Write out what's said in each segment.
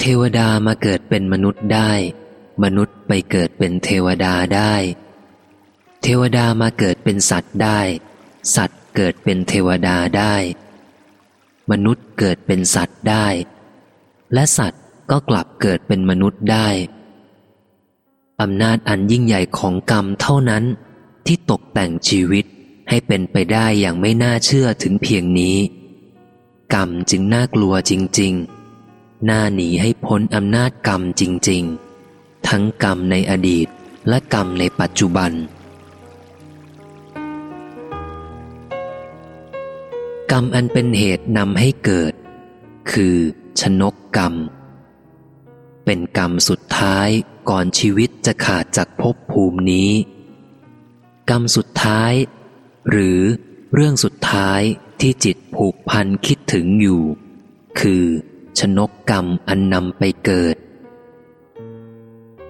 เทวดามาเกิดเป็นมนุษย์ได้ มนุษย์ไปเกิดเป็นเทวดาได้ เทวดามาเกิดเป็นสัตว์ได้ สัตว์เกิดเป็นเทวดาได้ มนุษย์เกิดเป็นสัตว์ได้ และสัตว์ก็กลับเกิดเป็นมนุษย์ได้อำนาจอันยิ่งใหญ่ของกรรมเท่านั้น ที่ตกแต่งชีวิตให้เป็นไปได้อย่างไม่น่าเชื่อถึงเพียงนี้ กรรมจึงน่ากลัวจริง ๆ หน่าหนีให้พ้นอำนาจกรรมจริง ๆ ทั้งกรรมในอดีตและกรรมในปัจจุบัน กรรมอันเป็นเหตุนำให้เกิด คือชนกกรรม เป็นกรรมสุดท้ายก่อนชีวิตจะขาดจากภพภูมินี้ กรรมสุดท้าย หรือเรื่องสุดท้ายที่จิตผูกพันคิดถึงอยู่ คือ ชนกกรรมอันนำไปเกิด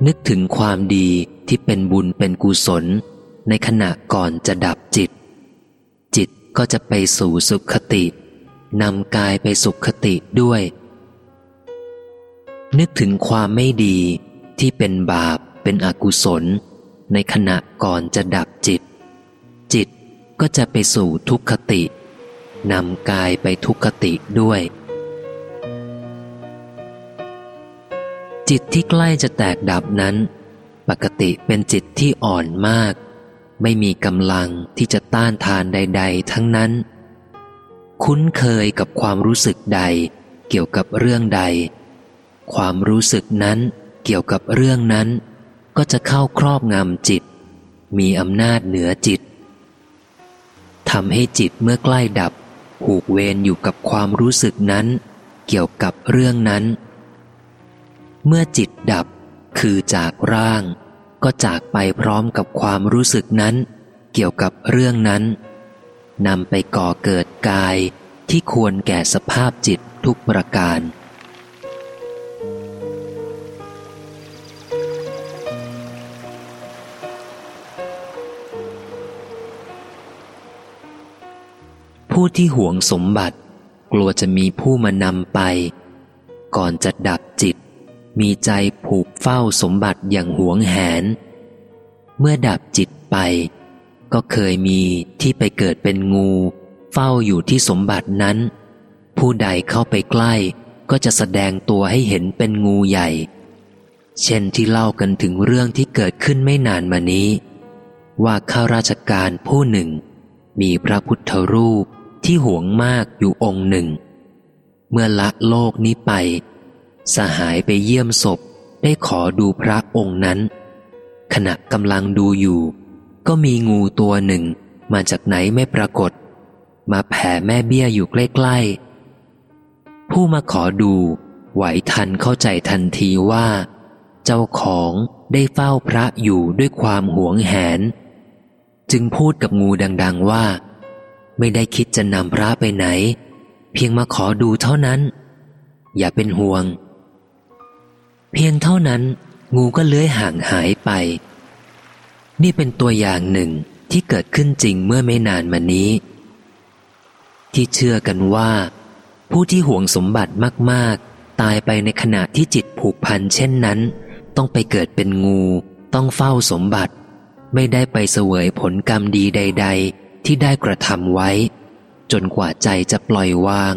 นึกถึงความดีที่เป็นบุญเป็นกุศล ในขณะก่อนจะดับจิต จิตก็จะไปสู่สุขติ นำกายไปสุขติด้วย นึกถึงความไม่ดีที่เป็นบาปเป็นอกุศล ในขณะก่อนจะดับจิต จิตก็จะไปสู่ทุกขตินำกายไปทุกขติด้วย จิตที่ใกล้จะแตกดับนั้น ปกติเป็นจิตที่อ่อนมาก ไม่มีกำลังที่จะต้านทานใด ๆ ทั้งนั้น คุ้นเคยกับความรู้สึกใด เกี่ยวกับเรื่องใด ความรู้สึกนั้นเกี่ยวกับเรื่องนั้น ก็จะเข้าครอบงำจิต มีอำนาจเหนือจิตทำให้จิตเมื่อใกล้ดับผูกเวรอยู่กับความรู้สึกนั้น เกี่ยวกับเรื่องนั้น เมื่อจิตดับคือจากร่าง ก็จากไปพร้อมกับความรู้สึกนั้น เกี่ยวกับเรื่องนั้นนำไปก่อเกิดกายที่ควรแก่สภาพจิตทุกประการ ผู้ที่หวงสมบัติ กลัวจะมีผู้มานำไป ก่อนจะดับจิต มีใจผูกเฝ้าสมบัติอย่างหวงแหน เมื่อดับจิตไป ก็เคยมีที่ไปเกิดเป็นงู เฝ้าอยู่ที่สมบัตินั้น ผู้ใดเข้าไปใกล้ก็จะแสดงตัวให้เห็นเป็นงูใหญ่ เช่นที่เล่ากันถึงเรื่องที่เกิดขึ้นไม่นานมานี้ ว่าข้าราชการผู้หนึ่ง มีพระพุทธรูปที่หวงมากอยู่องค์หนึ่ง เมื่อละโลกนี้ไป สหายไปเยี่ยมศพได้ขอดูพระองค์นั้น ขณะกำลังดูอยู่ ก็มีงูตัวหนึ่งมาจากไหนไม่ปรากฏ มาแผ่แม่เบี้ยอยู่ใกล้ๆ ผู้มาขอดูไหวทันเข้าใจทันทีว่า เจ้าของได้เฝ้าพระอยู่ด้วยความหวงแหน จึงพูดกับงูดังๆว่า ไม่ได้คิดจะนำพระไปไหน เพียงมาขอดูเท่านั้น อย่าเป็นห่วง เพียงเท่านั้น งูก็เลื้อยห่างหายไป นี่เป็นตัวอย่างหนึ่งที่เกิดขึ้นจริงเมื่อไม่นานมานี้ ที่เชื่อกันว่า ผู้ที่ห่วงสมบัติมาก ๆ ตายไปในขณะที่จิตผูกพันเช่นนั้น ต้องไปเกิดเป็นงูต้องเฝ้าสมบัติ ไม่ได้ไปเสวยผลกรรมดีใด ๆ ที่ได้กระทำไว้ จนกว่าใจจะปล่อยวาง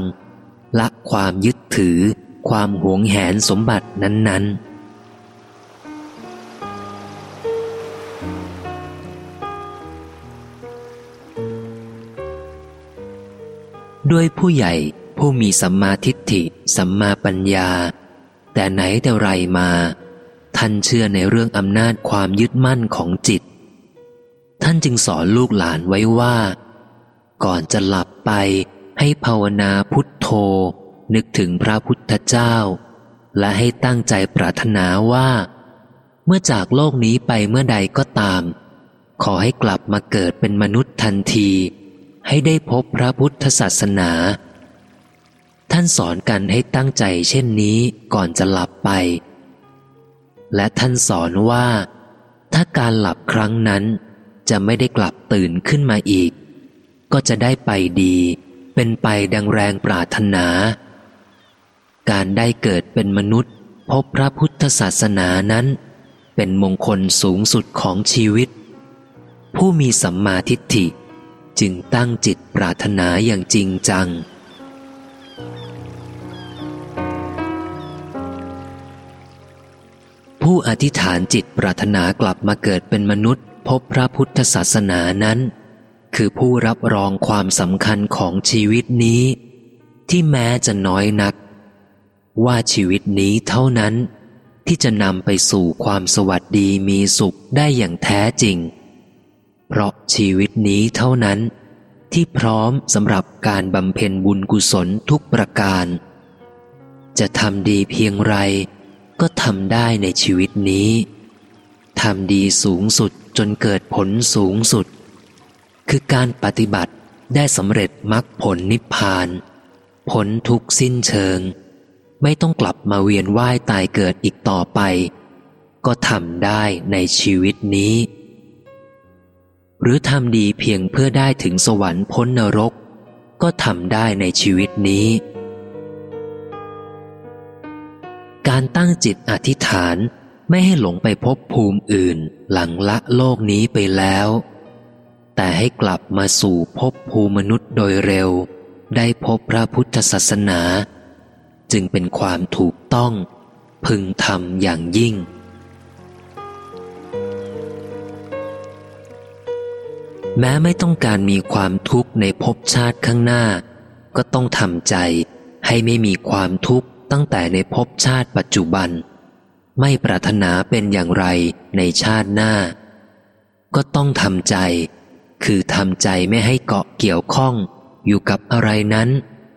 ละความยึดถือ ความหวงแหนสมบัตินั้น ๆ ด้วยผู้ใหญ่ผู้มีสัมมาทิฏฐิ สัมมาปัญญา แต่ไหนแต่ไรมา ท่านเชื่อในเรื่องอำนาจความยึดมั่นของจิต ท่านจึงสอนลูกหลานไว้ว่า ก่อนจะหลับไปให้ภาวนาพุทโธ นึกถึงพระพุทธเจ้า และให้ตั้งใจปรารถนาว่า เมื่อจากโลกนี้ไปเมื่อใดก็ตาม ขอให้กลับมาเกิดเป็นมนุษย์ทันที ให้ได้พบพระพุทธศาสนา ท่านสอนกันให้ตั้งใจเช่นนี้ก่อนจะหลับไป และท่านสอนว่า ถ้าการหลับครั้งนั้นจะไม่ได้กลับตื่นขึ้นมาอีก ก็จะได้ไปดี เป็นไปดังแรงปรารถนา การได้เกิดเป็นมนุษย์ พบพระพุทธศาสนานั้น เป็นมงคลสูงสุดของชีวิต ผู้มีสัมมาทิฏฐิจึงตั้งจิตปรารถนาอย่างจริงจัง ผู้อธิษฐานจิตปรารถนากลับมาเกิดเป็นมนุษย์ พบพระพุทธศาสนานั้น คือผู้รับรองความสำคัญของชีวิตนี้ ที่แม้จะน้อยนัก ว่าชีวิตนี้เท่านั้น ที่จะนำไปสู่ความสวัสดีมีสุขได้อย่างแท้จริง เพราะชีวิตนี้เท่านั้น ที่พร้อมสำหรับการบำเพ็ญบุญกุศลทุกประการ จะทำดีเพียงไร ก็ทำได้ในชีวิตนี้ทำดีสูงสุดจนเกิดผลสูงสุด คือการปฏิบัติได้สำเร็จมรรคผลนิพพาน ผลทุกสิ้นเชิง ไม่ต้องกลับมาเวียนว่ายตายเกิดอีกต่อไป ก็ทำได้ในชีวิตนี้ หรือทำดีเพียงเพื่อได้ถึงสวรรค์พ้นนรก ก็ทำได้ในชีวิตนี้ การตั้งจิตอธิษฐานไม่ให้หลงไปพบภูมิอื่นหลังละโลกนี้ไปแล้ว แต่ให้กลับมาสู่พบภูมิมนุษย์โดยเร็ว ได้พบพระพุทธศาสนา จึงเป็นความถูกต้อง พึงทำอย่างยิ่ง แม้ไม่ต้องการมีความทุกข์ในภพชาติข้างหน้า ก็ต้องทำใจให้ไม่มีความทุกข์ตั้งแต่ในภพชาติปัจจุบัน ไม่ปรารถนาเป็นอย่างไรในชาติหน้า ก็ต้องทำใจ คือทำใจไม่ให้เกาะเกี่ยวข้องอยู่กับอะไรนั้น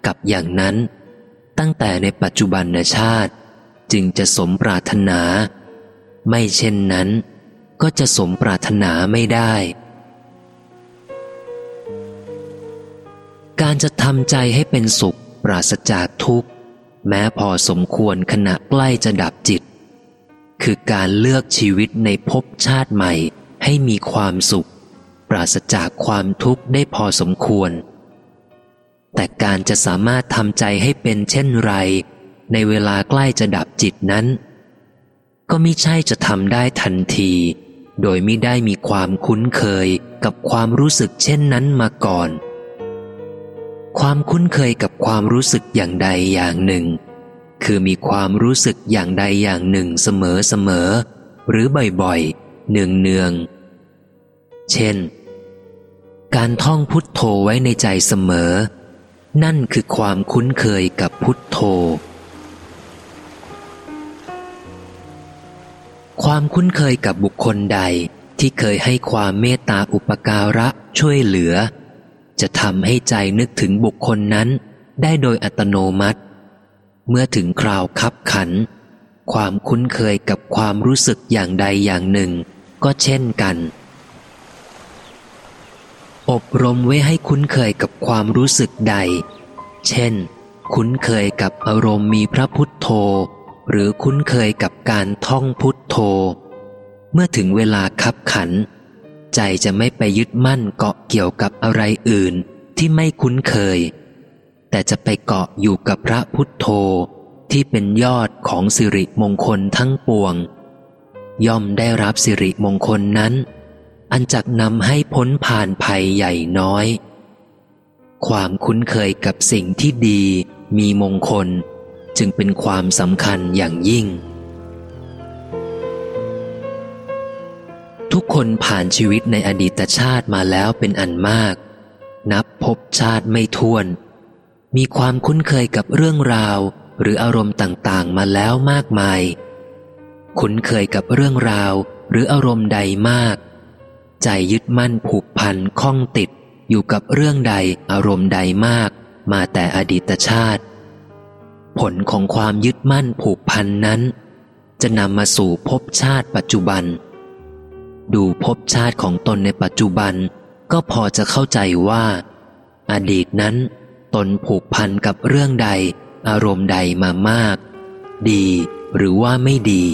กับอย่างนั้น ตั้งแต่ในปัจจุบันชาติ จึงจะสมปรารถนา ไม่เช่นนั้น ก็จะสมปรารถนาไม่ได้ การจะทำใจให้เป็นสุขปราศจากทุกข์ แม้พอสมควรขณะใกล้จะดับจิต คือการเลือกชีวิตในภพชาติใหม่ให้มีความสุข ปราศจากความทุกข์ได้พอสมควร แต่การจะสามารถทำใจให้เป็นเช่นไร ในเวลาใกล้จะดับจิตนั้น ก็มิใช่จะทำได้ทันที โดยไม่ได้มีความคุ้นเคยกับความรู้สึกเช่นนั้นมาก่อน ความคุ้นเคยกับความรู้สึกอย่างใดอย่างหนึ่ง คือมีความรู้สึกอย่างใดอย่างหนึ่งเสมอเสมอหรือบ่อยๆเนืองเนือง เช่น การท่องพุทโธไว้ในใจเสมอ นั่นคือความคุ้นเคยกับพุทโธ ความคุ้นเคยกับบุคคลใดที่เคยให้ความเมตตาอุปการะช่วยเหลือ จะทำให้ใจนึกถึงบุคคลนั้น ได้โดยอัตโนมัติ เมื่อถึงคราวคับขัน ความคุ้นเคยกับความรู้สึกอย่างใดอย่างหนึ่ง ก็เช่นกัน อบรมไว้ให้คุ้นเคยกับความรู้สึกใด เช่น คุ้นเคยกับอารมณ์มีพระพุทโธ หรือคุ้นเคยกับการท่องพุทโธ เมื่อถึงเวลาคับขัน ใจจะไม่ไปยึดมั่นเกาะเกี่ยวกับอะไรอื่นที่ไม่คุ้นเคย แต่จะไปเกาะอยู่กับพระพุทโธที่เป็นยอดของสิริมงคลทั้งปวง ย่อมได้รับสิริมงคลนั้น อันจักนำให้พ้นผ่านภัยใหญ่น้อย ความคุ้นเคยกับสิ่งที่ดี มีมงคล จึงเป็นความสำคัญอย่างยิ่ง ทุกคนผ่านชีวิตในอดีตชาติมาแล้วเป็นอันมาก นับพบชาติไม่ท้วน มีความคุ้นเคยกับเรื่องราวหรืออารมณ์ต่างๆ มาแล้วมากมาย คุ้นเคยกับเรื่องราวหรืออารมณ์ใดมาก ใจยึดมั่นผูกพันคล้องติด อยู่กับเรื่องใดอารมณ์ใดมาก มาแต่อดีตชาติ ผลของความยึดมั่นผูกพันนั้น จะนำมาสู่ภพชาติปัจจุบัน ดูภพชาติของตนในปัจจุบัน ก็พอจะเข้าใจว่า อดีตนั้น ตนผูกพันกับเรื่องใด อารมณ์ใดมามาก ดีหรือว่าไม่ดี